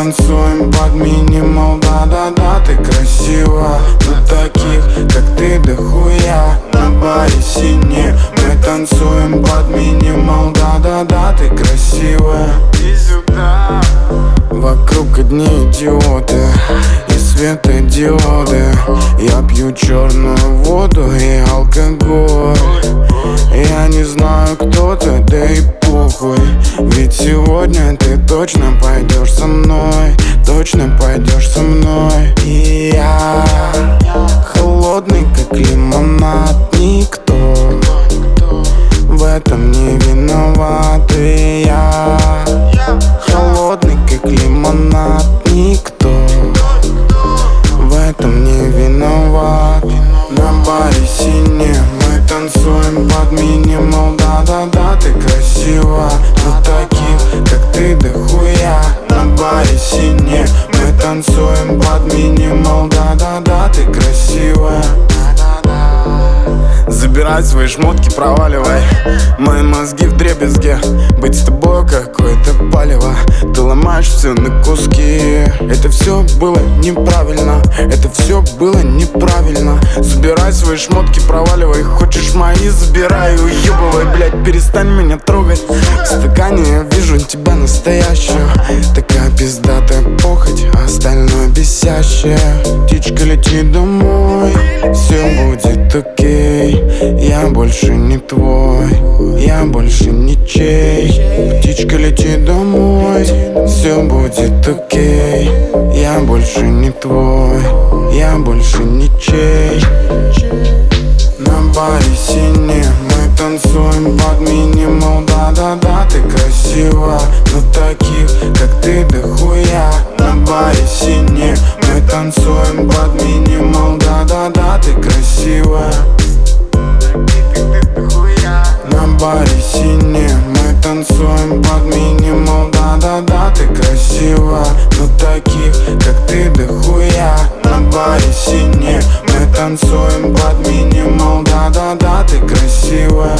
танцуем под минимал. Да-да-да, ты красива. На таких, как ты, да хуя На баре сине мы танцуем светодиоды Я пью черную воду и алкоголь. Я не знаю, кто ты, да и похуй. Ведь сегодня ты точно пойдешь со мной Точно пойдешь со мной. И я холодный, как лимонад Никто под минимал. Да-да-да, ты красива На таких, как ты, да хуя На баре сине мы танцуем под минимал. Да-да-да, ты красивая. Забирай свои шмотки, проваливай. Мои мозги в дребезге. Быть с тобой какое-то палево. Ты ломаешь все на куски. Это все было неправильно. Это все было неправильно. Забирай свои шмотки, проваливай мои, забирай Уебывай, блядь, перестань меня трогать. В стакане я вижу тебя настоящую. Такая пиздатая похоть А остальное бесящее. Птичка лети домой Все будет окей. Я больше не твой Я больше ничей Птичка лети домой Все будет окей. Я больше не твой Я больше ничей на баре сине Мы танцуем под минимал. Да-да-да, ты красива. Но таких, как ты, дохуя. На баре сине Мы танцуем под минимал. Да-да-да, ты красивая на баре сине Мы танцуем под минимал. Да-да-да, ты красива. Но таких, как ты, да хуя. На баре сине танцуем под минимал. Да-да-да, ты красивая.